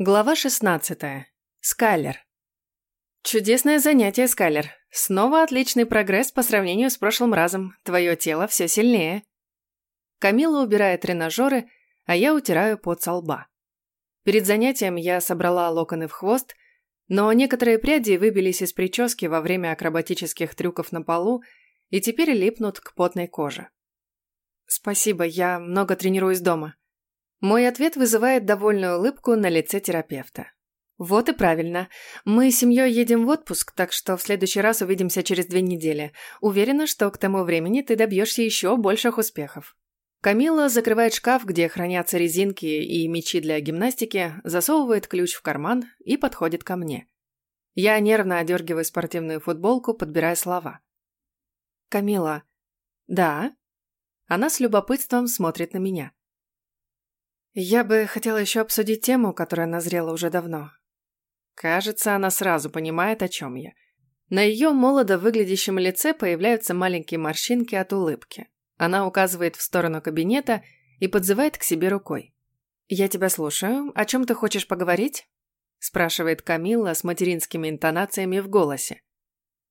Глава 16. Скайлер. Чудесное занятие, Скайлер. Снова отличный прогресс по сравнению с прошлым разом. Твое тело все сильнее. Камила убирает тренажеры, а я утираю пот со лба. Перед занятием я собрала локоны в хвост, но некоторые пряди выбились из прически во время акробатических трюков на полу и теперь липнут к потной коже. Спасибо, я много тренируюсь дома. Мой ответ вызывает довольную улыбку на лице терапевта. Вот и правильно. Мы с семьей едем в отпуск, так что в следующий раз увидимся через две недели. Уверена, что к тому времени ты добьешься еще больших успехов. Камила закрывает шкаф, где хранятся резинки и мячи для гимнастики, засовывает ключ в карман и подходит ко мне. Я нервно одергиваю спортивную футболку, подбирая слова. «Камила». «Да?» Она с любопытством смотрит на меня. Я бы хотела еще обсудить тему, которая назрела уже давно. Кажется, она сразу понимает, о чем я. На ее молодо выглядящем лице появляются маленькие морщинки от улыбки. Она указывает в сторону кабинета и подзывает к себе рукой. «Я тебя слушаю. О чем ты хочешь поговорить?» спрашивает Камилла с материнскими интонациями в голосе.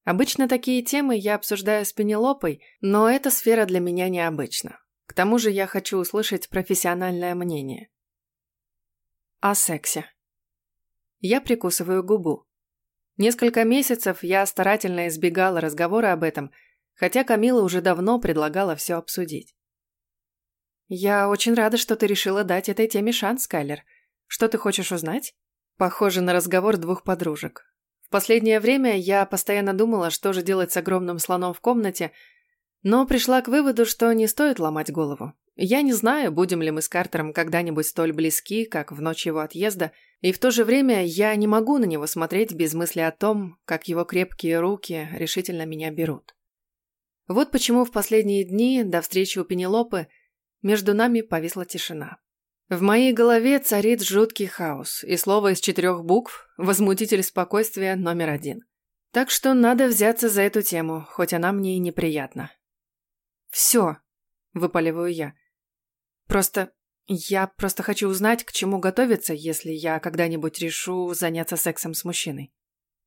Обычно такие темы я обсуждаю с Пенелопой, но эта сфера для меня необычна. К тому же я хочу услышать профессиональное мнение. О сексе. Я прикусываю губу. Несколько месяцев я старательно избегала разговора об этом, хотя Камила уже давно предлагала все обсудить. «Я очень рада, что ты решила дать этой теме шанс, Кайлер. Что ты хочешь узнать?» Похоже на разговор двух подружек. В последнее время я постоянно думала, что же делать с огромным слоном в комнате, но пришла к выводу, что не стоит ломать голову. Я не знаю, будем ли мы с Картером когда-нибудь столь близки, как в ночь его отъезда, и в то же время я не могу на него смотреть без мысли о том, как его крепкие руки решительно меня берут. Вот почему в последние дни, до встречи у Пенелопы, между нами повисла тишина. В моей голове царит жуткий хаос, и слово из четырех букв – возмутитель спокойствия номер один. Так что надо взяться за эту тему, хоть она мне и неприятна. «Все», – выпаливаю я. «Просто... я просто хочу узнать, к чему готовиться, если я когда-нибудь решу заняться сексом с мужчиной.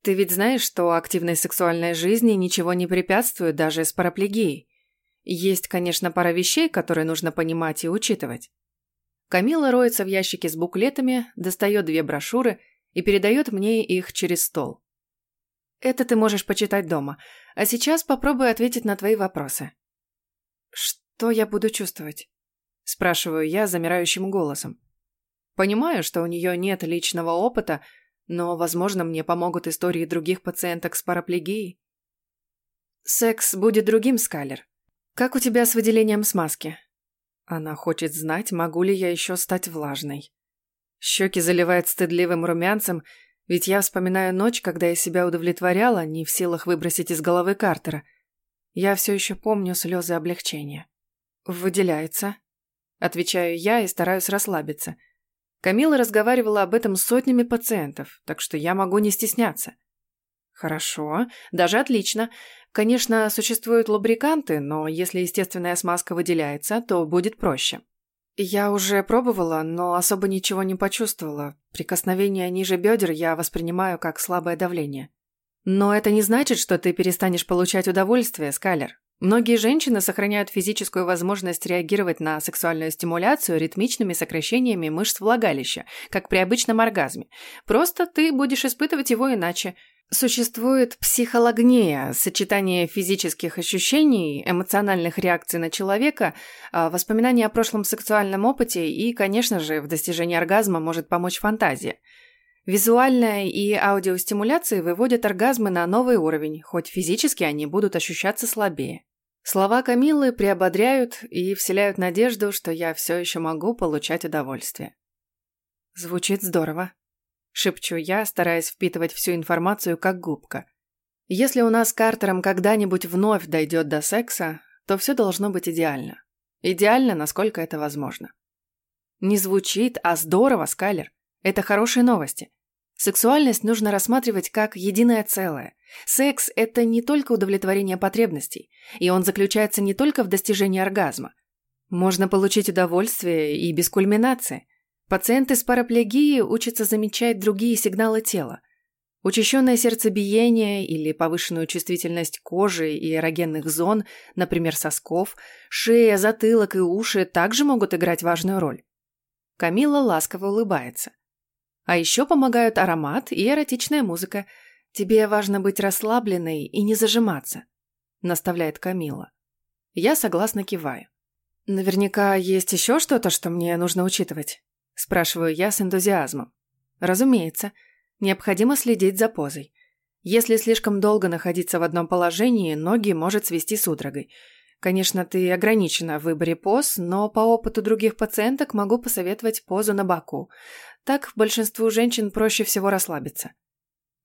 Ты ведь знаешь, что активной сексуальной жизни ничего не препятствует даже с параплегией. Есть, конечно, пара вещей, которые нужно понимать и учитывать». Камила роется в ящике с буклетами, достает две брошюры и передает мне их через стол. Это ты можешь почитать дома, а сейчас попробуй ответить на твои вопросы. «Что я буду чувствовать?» – спрашиваю я замирающим голосом. Понимаю, что у нее нет личного опыта, но, возможно, мне помогут истории других пациенток с параплегией. «Секс будет другим, Скалер. Как у тебя с выделением смазки?» Она хочет знать, могу ли я еще стать влажной. Щеки заливает стыдливым румянцем, ведь я вспоминаю ночь, когда я себя удовлетворяла, не в силах выбросить из головы Картера – я все еще помню слезы облегчения. «Выделяется», – отвечаю я и стараюсь расслабиться. Камила разговаривала об этом с сотнями пациентов, так что я могу не стесняться. Хорошо, даже отлично. Конечно, существуют лубриканты, но если естественная смазка выделяется, то будет проще. Я уже пробовала, но особо ничего не почувствовала. Прикосновение ниже бедер я воспринимаю как слабое давление. Но это не значит, что ты перестанешь получать удовольствие, Скалер. Многие женщины сохраняют физическую возможность реагировать на сексуальную стимуляцию ритмичными сокращениями мышц влагалища, как при обычном оргазме. Просто ты будешь испытывать его иначе. Существует психологния, сочетание физических ощущений, эмоциональных реакций на человека, а, воспоминания о прошлом сексуальном опыте и, конечно же, в достижении оргазма может помочь фантазия – Визуальная и аудиостимуляции выводят оргазмы на новый уровень, хоть физически они будут ощущаться слабее. Слова Камиллы приободряют и вселяют надежду, что я все еще могу получать удовольствие. Звучит здорово. Шепчу я, стараясь впитывать всю информацию как губка. Если у нас с Картером когда-нибудь вновь дойдет до секса, то все должно быть идеально. Идеально, насколько это возможно. Не звучит, а здорово, Скайлер. Это хорошие новости. Сексуальность нужно рассматривать как единое целое. Секс – это не только удовлетворение потребностей, и он заключается не только в достижении оргазма. Можно получить удовольствие и без кульминации. Пациенты с параплегией учатся замечать другие сигналы тела. Учащенное сердцебиение или повышенную чувствительность кожи и эрогенных зон, например, сосков, шея, затылок и уши также могут играть важную роль. Камила ласково улыбается. А еще помогают аромат и эротичная музыка. Тебе важно быть расслабленной и не зажиматься, наставляет Камила. Я согласно киваю. Наверняка есть еще что-то, что мне нужно учитывать, спрашиваю я с энтузиазмом. Разумеется. Необходимо следить за позой. Если слишком долго находиться в одном положении, ноги может свести судорогой. Конечно, ты ограничена в выборе поз, но по опыту других пациенток могу посоветовать позу на боку. Так большинству женщин проще всего расслабиться.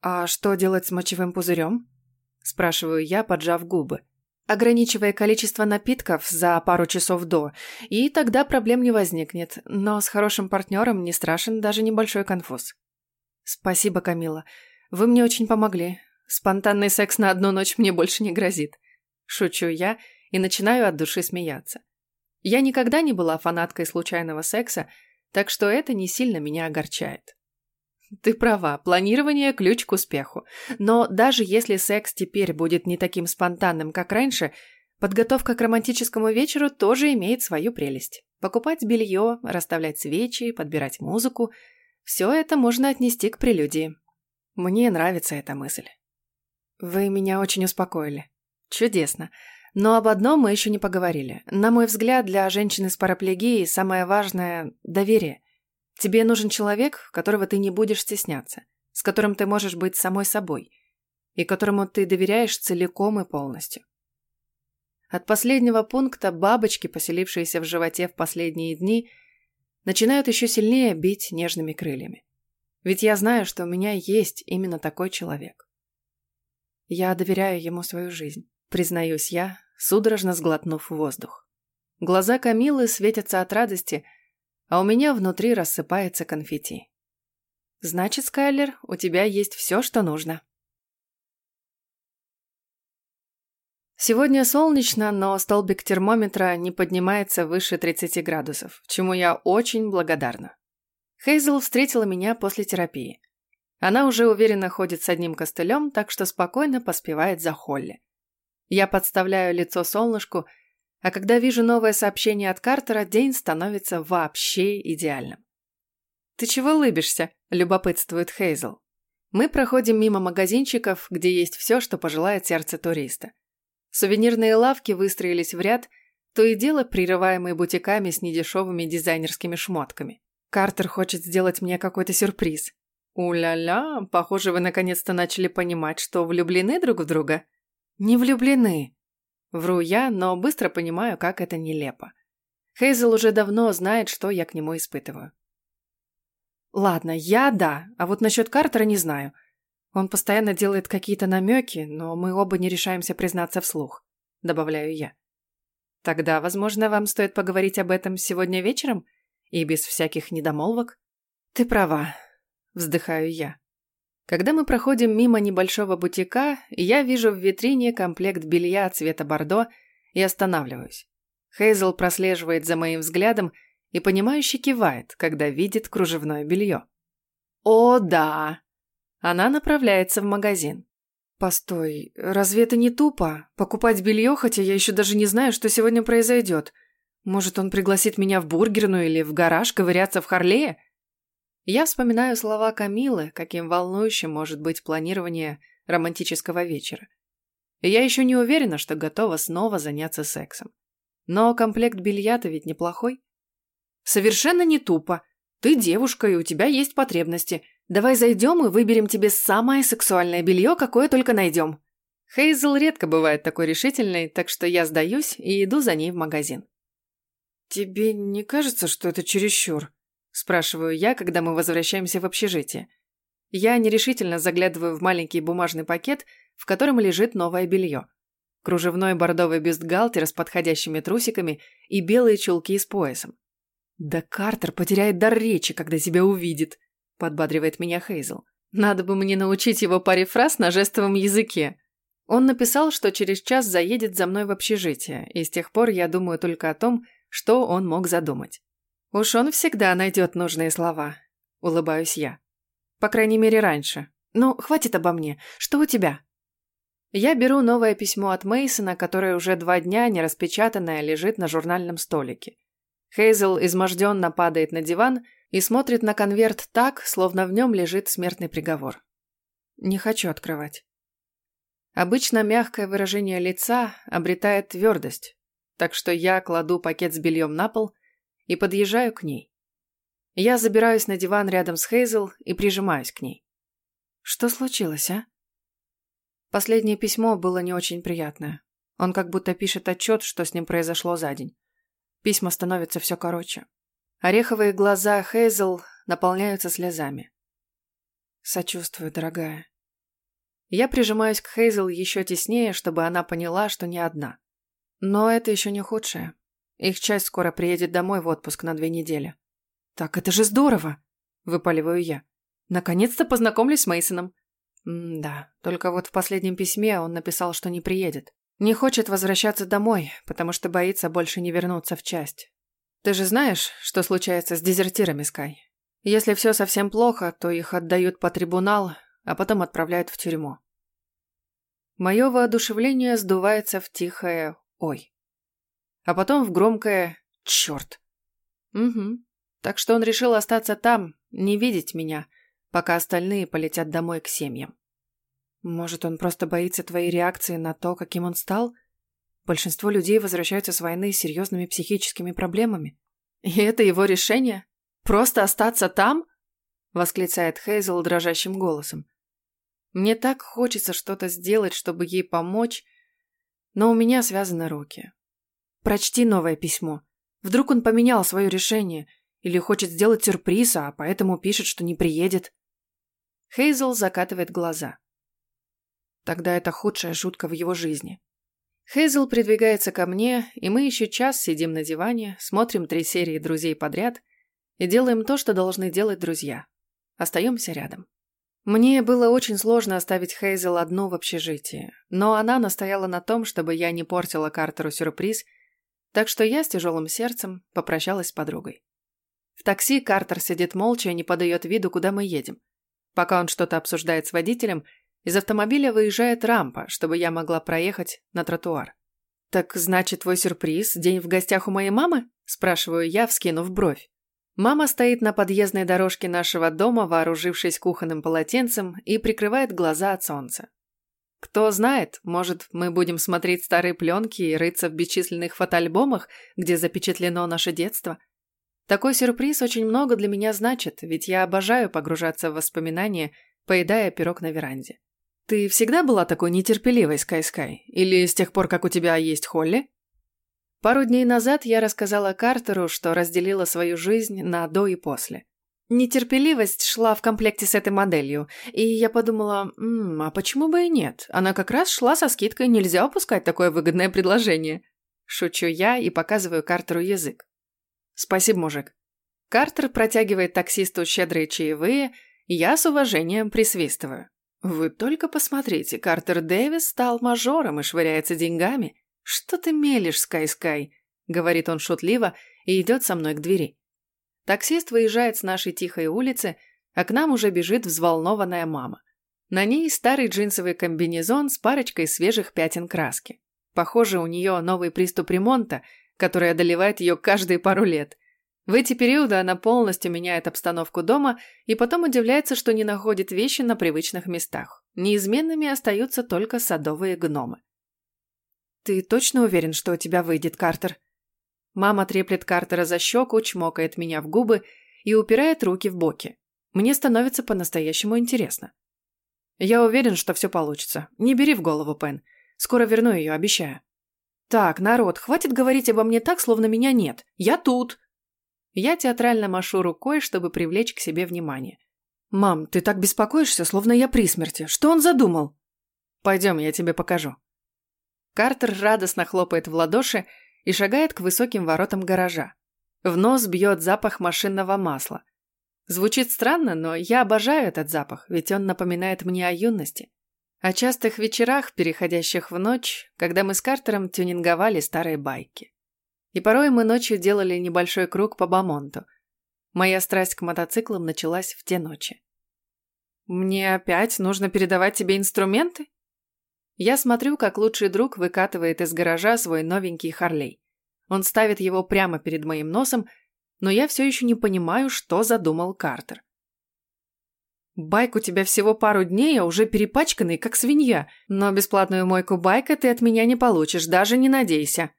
«А что делать с мочевым пузырем?» – спрашиваю я, поджав губы. Ограничивая количество напитков за пару часов до, и тогда проблем не возникнет, но с хорошим партнером не страшен даже небольшой конфуз. «Спасибо, Камила. Вы мне очень помогли. Спонтанный секс на одну ночь мне больше не грозит». Шучу я и начинаю от души смеяться. Я никогда не была фанаткой случайного секса, так что это не сильно меня огорчает. Ты права, планирование – ключ к успеху. Но даже если секс теперь будет не таким спонтанным, как раньше, подготовка к романтическому вечеру тоже имеет свою прелесть. Покупать белье, расставлять свечи, подбирать музыку – все это можно отнести к прелюдии. Мне нравится эта мысль. Вы меня очень успокоили. Чудесно. Но об одном мы еще не поговорили. На мой взгляд, для женщины с параплегией самое важное – доверие. Тебе нужен человек, которого ты не будешь стесняться, с которым ты можешь быть самой собой и которому ты доверяешь целиком и полностью. От последнего пункта бабочки, поселившиеся в животе в последние дни – начинают еще сильнее бить нежными крыльями. Ведь я знаю, что у меня есть именно такой человек. Я доверяю ему свою жизнь, признаюсь я, судорожно сглотнув воздух. Глаза Камилы светятся от радости, а у меня внутри рассыпается конфетти. Значит, Скайлер, у тебя есть все, что нужно. Сегодня солнечно, но столбик термометра не поднимается выше 30 градусов, чему я очень благодарна. Хейзел встретила меня после терапии. Она уже уверенно ходит с одним костылем, так что спокойно поспевает за Холли. Я подставляю лицо солнышку, а когда вижу новое сообщение от Картера, день становится вообще идеальным. «Ты чего улыбишься?» – любопытствует Хейзел. Мы проходим мимо магазинчиков, где есть все, что пожелает сердце туриста. Сувенирные лавки выстроились в ряд, то и дело прерываемые бутиками с недешевыми дизайнерскими шмотками. Картер хочет сделать мне какой-то сюрприз. У-ля-ля, похоже, вы наконец-то начали понимать, что влюблены друг в друга. Не влюблены. Вру я, но быстро понимаю, как это нелепо. Хейзел уже давно знает, что я к нему испытываю. Ладно, я да, а вот насчет Картера не знаю – он постоянно делает какие-то намеки, но мы оба не решаемся признаться вслух, добавляю я. Тогда, возможно, вам стоит поговорить об этом сегодня вечером и без всяких недомолвок? Ты права, вздыхаю я. Когда мы проходим мимо небольшого бутика, я вижу в витрине комплект белья цвета бордо и останавливаюсь. Хейзел прослеживает за моим взглядом и понимающе кивает, когда видит кружевное белье. «О, да!» Она направляется в магазин. «Постой, разве это не тупо? Покупать белье, хотя я еще даже не знаю, что сегодня произойдет. Может, он пригласит меня в бургерную или в гараж ковыряться в Харлее?» Я вспоминаю слова Камилы, каким волнующим может быть планирование романтического вечера. И я еще не уверена, что готова снова заняться сексом. Но комплект белья-то ведь неплохой. Совершенно не тупо. Ты девушка, и у тебя есть потребности – Давай зайдем и выберем тебе самое сексуальное белье, какое только найдем». Хейзел редко бывает такой решительной, так что я сдаюсь и иду за ней в магазин. «Тебе не кажется, что это чересчур?» – спрашиваю я, когда мы возвращаемся в общежитие. Я нерешительно заглядываю в маленький бумажный пакет, в котором лежит новое белье. Кружевной бордовый бюстгальтер с подходящими трусиками и белые чулки с поясом. Да Картер потеряет дар речи, когда тебя увидит. – подбадривает меня Хейзел. «Надо бы мне научить его паре фраз на жестовом языке». Он написал, что через час заедет за мной в общежитие, и с тех пор я думаю только о том, что он мог задумать. Уж он всегда найдет нужные слова. Улыбаюсь я. По крайней мере, раньше. Ну, хватит обо мне. Что у тебя? Я беру новое письмо от Мейсона, которое уже два дня не распечатанное лежит на журнальном столике. Хейзел изможденно падает на диван и смотрит на конверт так, словно в нем лежит смертный приговор. Не хочу открывать. Обычно мягкое выражение лица обретает твердость, так что я кладу пакет с бельем на пол и подъезжаю к ней. Я забираюсь на диван рядом с Хейзел и прижимаюсь к ней. Что случилось, а? Последнее письмо было не очень приятное. Он как будто пишет отчет, что с ним произошло за день. Письма становятся все короче. Ореховые глаза Хейзел наполняются слезами. Сочувствую, дорогая. Я прижимаюсь к Хейзел еще теснее, чтобы она поняла, что не одна. Но это еще не худшее. Их часть скоро приедет домой в отпуск на две недели. «Так это же здорово!» – выпаливаю я. «Наконец-то познакомлюсь с Мейсоном. да, только вот в последнем письме он написал, что не приедет. Не хочет возвращаться домой, потому что боится больше не вернуться в часть. Ты же знаешь, что случается с дезертирами, Скай? Если все совсем плохо, то их отдают по трибунал, а потом отправляют в тюрьму. Мое воодушевление сдувается в тихое «Ой» а потом в громкое «Черт». Угу. Так что он решил остаться там, не видеть меня, пока остальные полетят домой к семьям. Может, он просто боится твоей реакции на то, каким он стал? Большинство людей возвращаются с войны с серьезными психическими проблемами. И это его решение? Просто остаться там? Восклицает Хейзел дрожащим голосом. Мне так хочется что-то сделать, чтобы ей помочь, но у меня связаны руки. Прочти новое письмо. Вдруг он поменял свое решение или хочет сделать сюрприз, а поэтому пишет, что не приедет. Хейзел закатывает глаза. Тогда это худшая шутка в его жизни. Хейзел придвигается ко мне, и мы еще час сидим на диване, смотрим три серии «Друзей» подряд и делаем то, что должны делать друзья. Остаемся рядом. Мне было очень сложно оставить Хейзел одну в общежитии, но она настояла на том, чтобы я не портила Картеру сюрприз так что я с тяжелым сердцем попрощалась с подругой. В такси Картер сидит молча и не подает виду, куда мы едем. Пока он что-то обсуждает с водителем, из автомобиля выезжает рампа, чтобы я могла проехать на тротуар. «Так значит, твой сюрприз – день в гостях у моей мамы?» – спрашиваю я, вскинув бровь. Мама стоит на подъездной дорожке нашего дома, вооружившись кухонным полотенцем, и прикрывает глаза от солнца. Кто знает, может, мы будем смотреть старые пленки и рыться в бесчисленных фотоальбомах, где запечатлено наше детство. Такой сюрприз очень много для меня значит, ведь я обожаю погружаться в воспоминания, поедая пирог на веранде. Ты всегда была такой нетерпеливой, Скай-Скай? Или с тех пор, как у тебя есть Холли? Пару дней назад я рассказала Картеру, что разделила свою жизнь на до и после. Нетерпеливость шла в комплекте с этой моделью, и я подумала, М, а почему бы и нет? Она как раз шла со скидкой, нельзя упускать такое выгодное предложение. Шучу я и показываю Картеру язык. Спасибо, мужик. Картер протягивает таксисту щедрые чаевые, я с уважением присвистываю. Вы только посмотрите, Картер Дэвис стал мажором и швыряется деньгами. Что ты мелешь, Скай-Скай? Говорит он шутливо и идет со мной к двери. Таксист выезжает с нашей тихой улицы, а к нам уже бежит взволнованная мама. На ней старый джинсовый комбинезон с парочкой свежих пятен краски. Похоже, у нее новый приступ ремонта, который одолевает ее каждые пару лет. В эти периоды она полностью меняет обстановку дома и потом удивляется, что не находит вещи на привычных местах. Неизменными остаются только садовые гномы. «Ты точно уверен, что у тебя выйдет, Картер?» Мама треплет Картера за щеку, чмокает меня в губы и упирает руки в боки. Мне становится по-настоящему интересно. Я уверен, что все получится. Не бери в голову, Пен. Скоро верну ее, обещаю. Так, народ, хватит говорить обо мне так, словно меня нет. Я тут. Я театрально машу рукой, чтобы привлечь к себе внимание. «Мам, ты так беспокоишься, словно я при смерти. Что он задумал?» «Пойдем, я тебе покажу». Картер радостно хлопает в ладоши, и шагает к высоким воротам гаража. В нос бьет запах машинного масла. Звучит странно, но я обожаю этот запах, ведь он напоминает мне о юности. О частых вечерах, переходящих в ночь, когда мы с Картером тюнинговали старые байки. И порой мы ночью делали небольшой круг по Бамонту. Моя страсть к мотоциклам началась в те ночи. «Мне опять нужно передавать тебе инструменты?» Я смотрю, как лучший друг выкатывает из гаража свой новенький Харлей. Он ставит его прямо перед моим носом, но я все еще не понимаю, что задумал Картер. Байк у тебя всего пару дней, а уже перепачканный, как свинья. Но бесплатную мойку байка ты от меня не получишь, даже не надейся.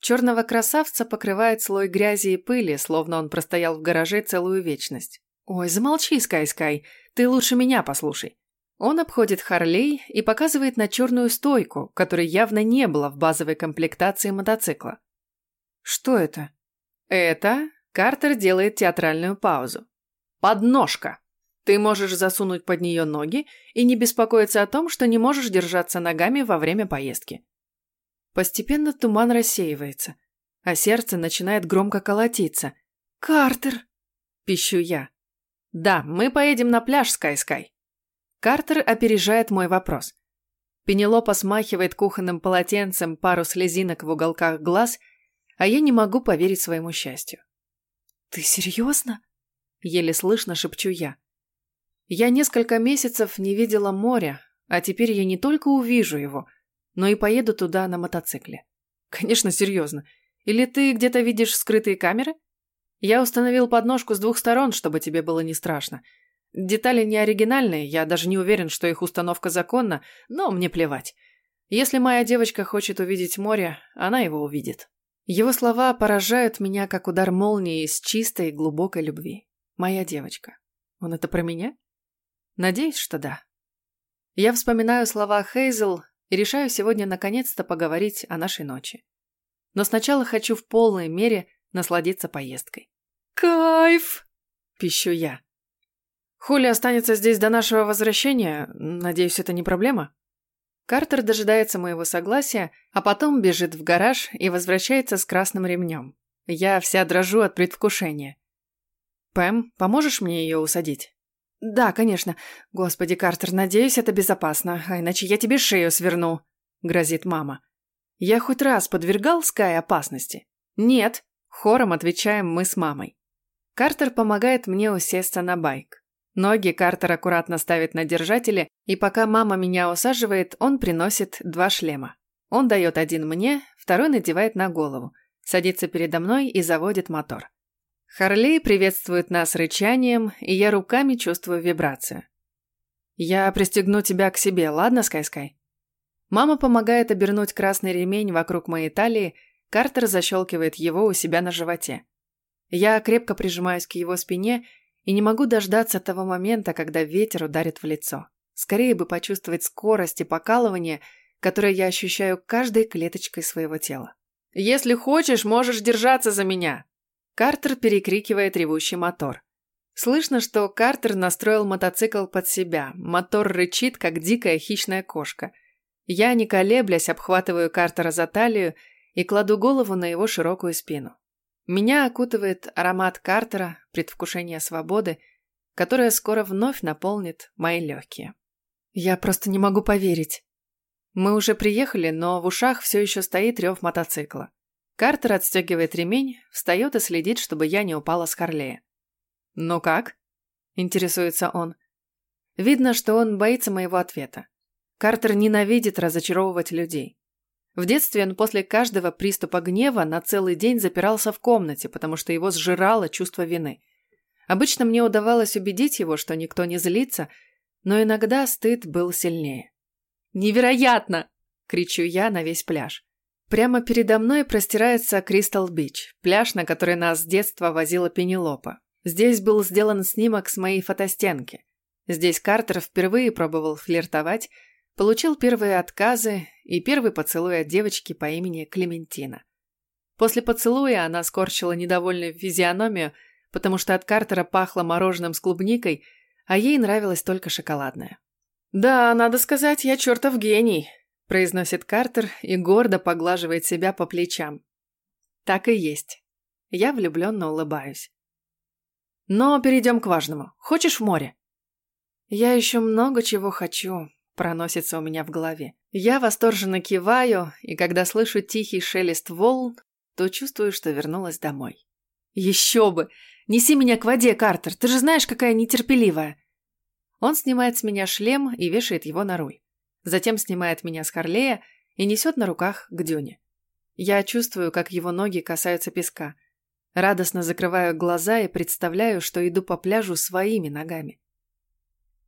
Черного красавца покрывает слой грязи и пыли, словно он простоял в гараже целую вечность. Ой, замолчи, Скай-Скай, ты лучше меня послушай. Он обходит Харлей и показывает на черную стойку, которой явно не было в базовой комплектации мотоцикла. Что это? Это Картер делает театральную паузу. Подножка. Ты можешь засунуть под нее ноги и не беспокоиться о том, что не можешь держаться ногами во время поездки. Постепенно туман рассеивается, а сердце начинает громко колотиться. «Картер!» – пищу я. «Да, мы поедем на пляж, Скай-Скай». Картер опережает мой вопрос. Пенелопа смахивает кухонным полотенцем пару слезинок в уголках глаз, а я не могу поверить своему счастью. «Ты серьезно?» – еле слышно шепчу я. Я несколько месяцев не видела моря, а теперь я не только увижу его, но и поеду туда на мотоцикле. Конечно, серьезно. Или ты где-то видишь скрытые камеры? Я установил подножку с двух сторон, чтобы тебе было не страшно. Детали не оригинальные, я даже не уверен, что их установка законна, но мне плевать. Если моя девочка хочет увидеть море, она его увидит. Его слова поражают меня, как удар молнии из чистой и глубокой любви. Моя девочка. Он это про меня? Надеюсь, что да. Я вспоминаю слова Хейзел и решаю сегодня наконец-то поговорить о нашей ночи. Но сначала хочу в полной мере насладиться поездкой. «Кайф!» – пищу я. «Хули останется здесь до нашего возвращения. Надеюсь, это не проблема?» Картер дожидается моего согласия, а потом бежит в гараж и возвращается с красным ремнем. Я вся дрожу от предвкушения. «Пэм, поможешь мне ее усадить?» «Да, конечно. Господи, Картер, надеюсь, это безопасно, а иначе я тебе шею сверну», — грозит мама. «Я хоть раз подвергал Скай опасности?» «Нет», — хором отвечаем мы с мамой. Картер помогает мне усесться на байк. Ноги Картер аккуратно ставит на держатели, и пока мама меня усаживает, он приносит два шлема. Он дает один мне, второй надевает на голову, садится передо мной и заводит мотор. Харлей приветствует нас рычанием, и я руками чувствую вибрацию. «Я пристегну тебя к себе, ладно, Скай-Скай?» Мама помогает обернуть красный ремень вокруг моей талии, Картер защелкивает его у себя на животе. Я крепко прижимаюсь к его спине и не могу дождаться того момента, когда ветер ударит в лицо. Скорее бы почувствовать скорость и покалывание, которое я ощущаю каждой клеточкой своего тела. «Если хочешь, можешь держаться за меня!» Картер перекрикивает ревущий мотор. Слышно, что Картер настроил мотоцикл под себя. Мотор рычит, как дикая хищная кошка. Я, не колеблясь, обхватываю Картера за талию и кладу голову на его широкую спину. Меня окутывает аромат Картера, предвкушение свободы, которая скоро вновь наполнит мои легкие. Я просто не могу поверить. Мы уже приехали, но в ушах все еще стоит рев мотоцикла. Картер отстегивает ремень, встает и следит, чтобы я не упала с Харлея. «Ну как?» – интересуется он. Видно, что он боится моего ответа. Картер ненавидит разочаровывать людей. В детстве он после каждого приступа гнева на целый день запирался в комнате, потому что его сжирало чувство вины. Обычно мне удавалось убедить его, что никто не злится, но иногда стыд был сильнее. «Невероятно!» – кричу я на весь пляж. Прямо передо мной простирается Кристал-Бич, пляж, на который нас с детства возила Пенелопа. Здесь был сделан снимок с моей фотостенки. Здесь Картер впервые пробовал флиртовать, получил первые отказы и первый поцелуй от девочки по имени Клементина. После поцелуя она скорчила недовольную физиономию, потому что от Картера пахло мороженым с клубникой, а ей нравилось только шоколадное. «Да, надо сказать, я чертов гений», – произносит Картер и гордо поглаживает себя по плечам. Так и есть. Я влюбленно улыбаюсь. Но перейдем к важному. Хочешь в море? Я еще много чего хочу, проносится у меня в голове. Я восторженно киваю, и когда слышу тихий шелест волн, то чувствую, что вернулась домой. «Еще бы! Неси меня к воде, Картер! Ты же знаешь, какая нетерпеливая!» Он снимает с меня шлем и вешает его на руль. Затем снимает меня с Харлея и несет на руках к дюне. Я чувствую, как его ноги касаются песка. Радостно закрываю глаза и представляю, что иду по пляжу своими ногами.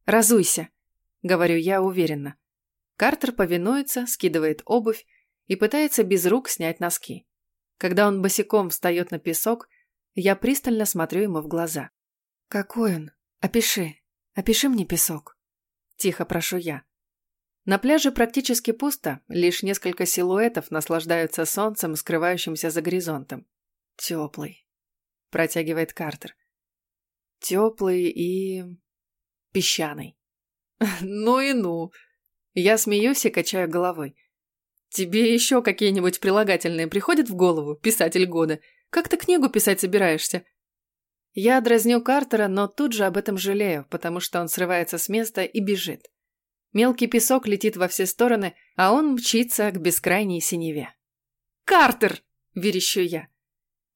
«Разуйся», — говорю я уверенно. Картер повинуется, скидывает обувь и пытается без рук снять носки. Когда он босиком встает на песок, я пристально смотрю ему в глаза. «Какой он? Опиши. Опиши мне песок». Тихо прошу я. На пляже практически пусто, лишь несколько силуэтов наслаждаются солнцем, скрывающимся за горизонтом. Теплый. Протягивает Картер. Теплый и... песчаный. Ну и ну. Я смеюсь и качаю головой. Тебе еще какие-нибудь прилагательные приходят в голову, писатель года? Как ты книгу писать собираешься? Я дразню Картера, но тут же об этом жалею, потому что он срывается с места и бежит. Мелкий песок летит во все стороны, а он мчится к бескрайней синеве. «Картер!» – верещу я.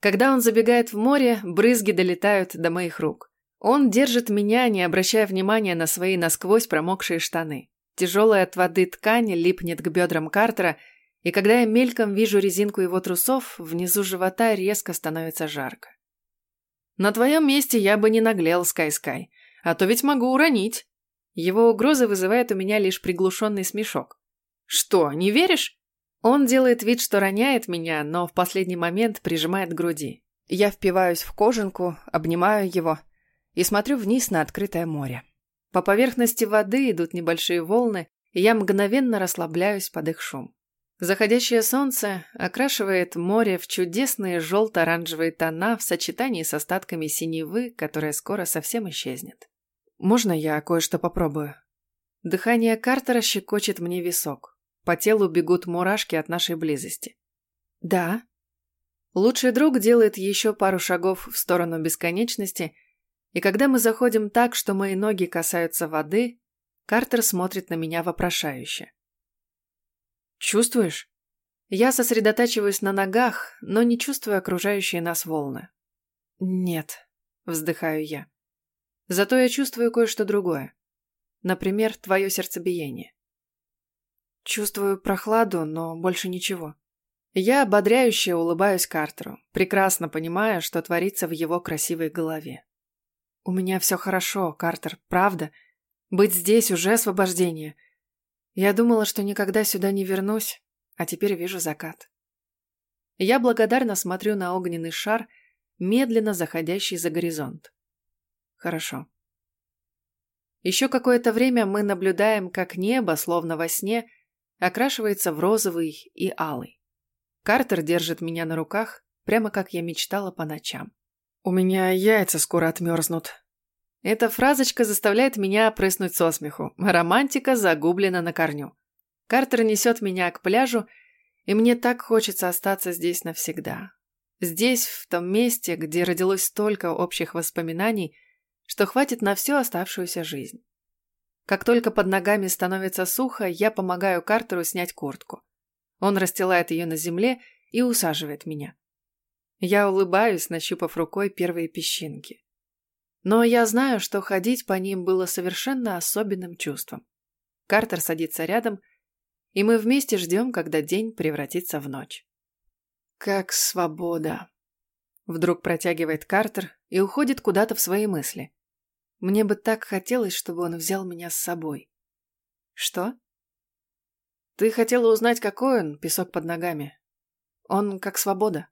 Когда он забегает в море, брызги долетают до моих рук. Он держит меня, не обращая внимания на свои насквозь промокшие штаны. Тяжелая от воды ткань липнет к бедрам Картера, и когда я мельком вижу резинку его трусов, внизу живота резко становится жарко. На твоем месте я бы не наглел, Скай-Скай, а то ведь могу уронить. Его угроза вызывает у меня лишь приглушенный смешок. «Что, не веришь?» Он делает вид, что роняет меня, но в последний момент прижимает к груди. Я впиваюсь в кожанку, обнимаю его и смотрю вниз на открытое море. По поверхности воды идут небольшие волны, и я мгновенно расслабляюсь под их шум. Заходящее солнце окрашивает море в чудесные желто-оранжевые тона в сочетании с остатками синевы, которая скоро совсем исчезнет. «Можно я кое-что попробую?» Дыхание Картера щекочет мне висок. По телу бегут мурашки от нашей близости. «Да». Лучший друг делает еще пару шагов в сторону бесконечности, и когда мы заходим так, что мои ноги касаются воды, Картер смотрит на меня вопрошающе. «Чувствуешь?» Я сосредотачиваюсь на ногах, но не чувствую окружающие нас волны. «Нет», — вздыхаю я. Зато я чувствую кое-что другое. Например, твое сердцебиение. Чувствую прохладу, но больше ничего. Я ободряюще улыбаюсь Картеру, прекрасно понимая, что творится в его красивой голове. У меня все хорошо, Картер, правда. Быть здесь уже освобождение. Я думала, что никогда сюда не вернусь, а теперь вижу закат. Я благодарно смотрю на огненный шар, медленно заходящий за горизонт. Хорошо. Еще какое-то время мы наблюдаем, как небо, словно во сне, окрашивается в розовый и алый. Картер держит меня на руках, прямо как я мечтала по ночам. «У меня яйца скоро отмерзнут». Эта фразочка заставляет меня прыснуть со смеху. Романтика загублена на корню. Картер несет меня к пляжу, и мне так хочется остаться здесь навсегда. Здесь, в том месте, где родилось столько общих воспоминаний – что хватит на всю оставшуюся жизнь. Как только под ногами становится сухо, я помогаю Картеру снять куртку. Он расстилает ее на земле и усаживает меня. Я улыбаюсь, нащупав рукой первые песчинки. Но я знаю, что ходить по ним было совершенно особенным чувством. Картер садится рядом, и мы вместе ждем, когда день превратится в ночь. Как свобода! Вдруг протягивает Картер и уходит куда-то в свои мысли. Мне бы так хотелось, чтобы он взял меня с собой. Что? Ты хотела узнать, какой он, песок под ногами. Он как свобода.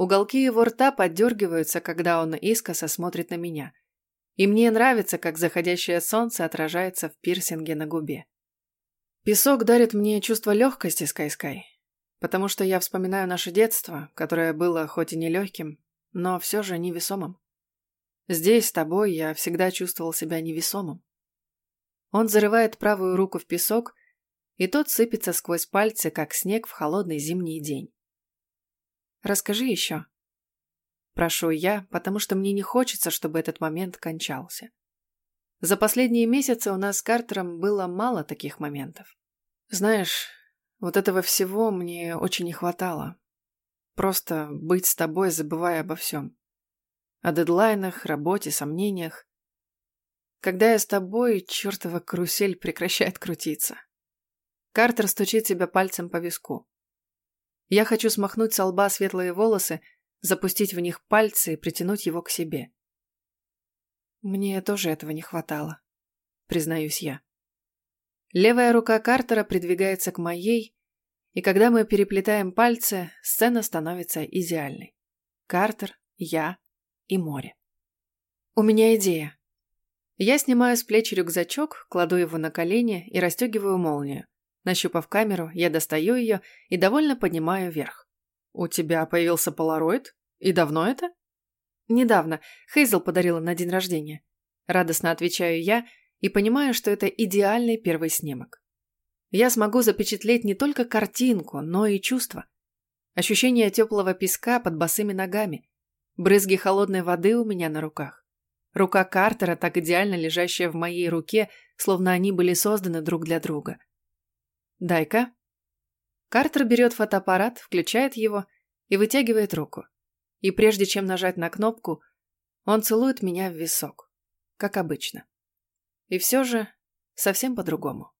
Уголки его рта поддергиваются, когда он искоса смотрит на меня. И мне нравится, как заходящее солнце отражается в пирсинге на губе. Песок дарит мне чувство легкости, Скай-Скай, потому что я вспоминаю наше детство, которое было хоть и нелегким, но все же невесомым. Здесь, с тобой, я всегда чувствовал себя невесомым. Он зарывает правую руку в песок, и тот сыпется сквозь пальцы, как снег в холодный зимний день. Расскажи еще. Прошу я, потому что мне не хочется, чтобы этот момент кончался. За последние месяцы у нас с Картером было мало таких моментов. Знаешь, вот этого всего мне очень не хватало. просто быть с тобой, забывая обо всем. О дедлайнах, работе, сомнениях. Когда я с тобой, чертова карусель прекращает крутиться. Картер стучит себя пальцем по виску. Я хочу смахнуть со лба светлые волосы, запустить в них пальцы и притянуть его к себе. Мне тоже этого не хватало, признаюсь я. Левая рука Картера придвигается к моей, и когда мы переплетаем пальцы, сцена становится идеальной. Картер, я и море. У меня идея. Я снимаю с плеч рюкзачок, кладу его на колени и расстегиваю молнию. Нащупав камеру, я достаю ее и довольно поднимаю вверх. «У тебя появился полароид? И давно это?» «Недавно. Хейзел подарила на день рождения». Радостно отвечаю я и понимаю, что это идеальный первый снимок. Я смогу запечатлеть не только картинку, но и чувства. Ощущение теплого песка под босыми ногами, брызги холодной воды у меня на руках. Рука Картера, так идеально лежащая в моей руке, словно они были созданы друг для друга. «Дай-ка». Картер берет фотоаппарат, включает его и вытягивает руку. И прежде чем нажать на кнопку, он целует меня в висок, как обычно. И все же совсем по-другому.